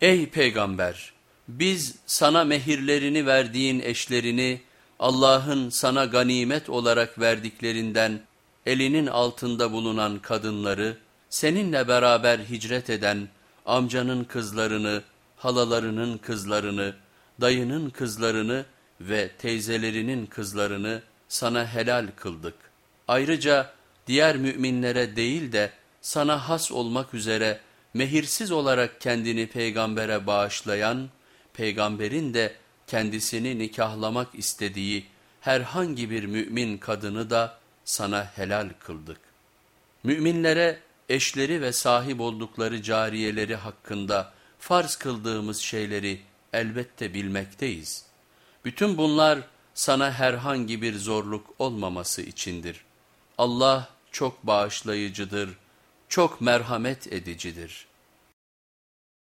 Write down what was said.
Ey peygamber! Biz sana mehirlerini verdiğin eşlerini Allah'ın sana ganimet olarak verdiklerinden elinin altında bulunan kadınları, seninle beraber hicret eden amcanın kızlarını, halalarının kızlarını, dayının kızlarını ve teyzelerinin kızlarını sana helal kıldık. Ayrıca diğer müminlere değil de sana has olmak üzere mehirsiz olarak kendini peygambere bağışlayan, peygamberin de kendisini nikahlamak istediği herhangi bir mümin kadını da sana helal kıldık. Müminlere eşleri ve sahip oldukları cariyeleri hakkında farz kıldığımız şeyleri elbette bilmekteyiz. Bütün bunlar sana herhangi bir zorluk olmaması içindir. Allah çok bağışlayıcıdır, çok merhamet edicidir.''